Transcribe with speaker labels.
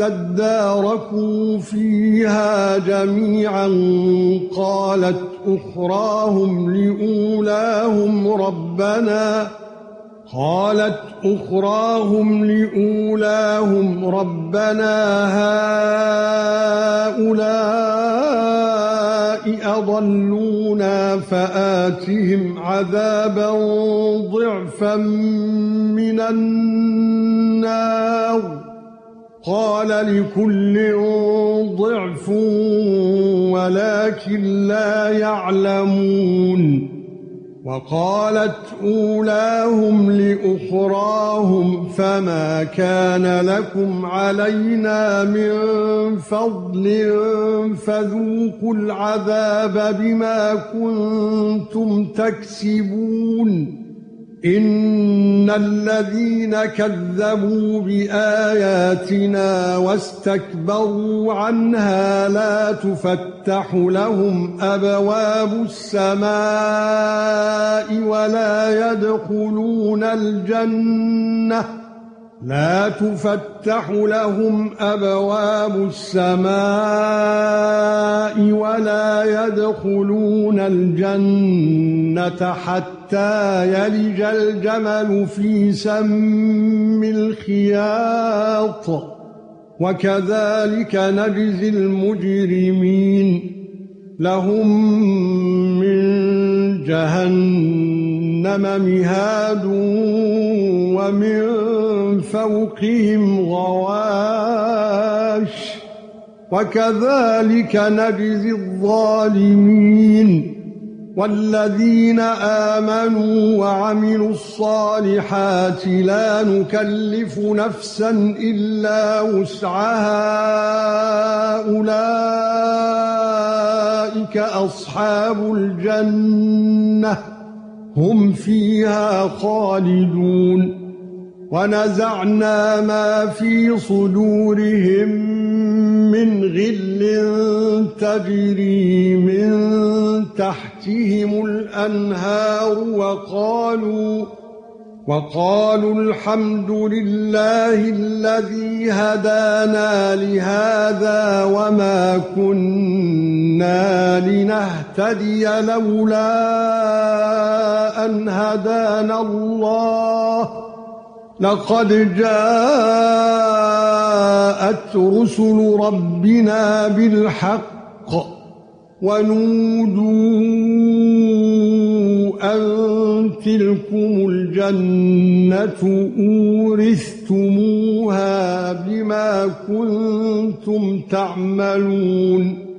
Speaker 1: إِذَا ادَّارَكُوا فِيهَا جَمِيعًا قَالَتْ أُخْرَاهُمْ لِأُولَاهُمْ رَبَّنَا قالت اخراهم لاولاهم ربنا هؤلاء اضلونا فآتهم عذابا ضعفا من النار قال لكل ضعف ولكن لا يعلمون وقالت أولاهم لأخراهم فما كان لكم علينا من فضل فذوقوا العذاب بما كنتم تكسبون ان الذين كذبوا باياتنا واستكبروا عنها لا تفتح لهم ابواب السماء ولا يدخلون الجنه لا تفتح لهم أبواب السماء ولا يدخلون الجنة حتى يلج الجمل في سم الخياط. وكذلك نجزي المجرمين. لهم من جهنم مهاد ومن فوقهم غواش وكذلك نجزي الظالمين والذين آمنوا وعملوا الصالحات لا نكلف نفسا إلا وسعها أولئك أصحاب الجنة هم فيها خالدون. ونزعنا ما في صدورهم من غل تجري من تحتهم الأنهار وقالوا وقالوا الحمد لله الذي هدانا لهذا وما كنا لنهتدي لولا أن هدانا الله. لقد جاءت رسل ربنا بالحق ونودوا أن تلكم الجنة أورثتموها بما كنتم تعملون.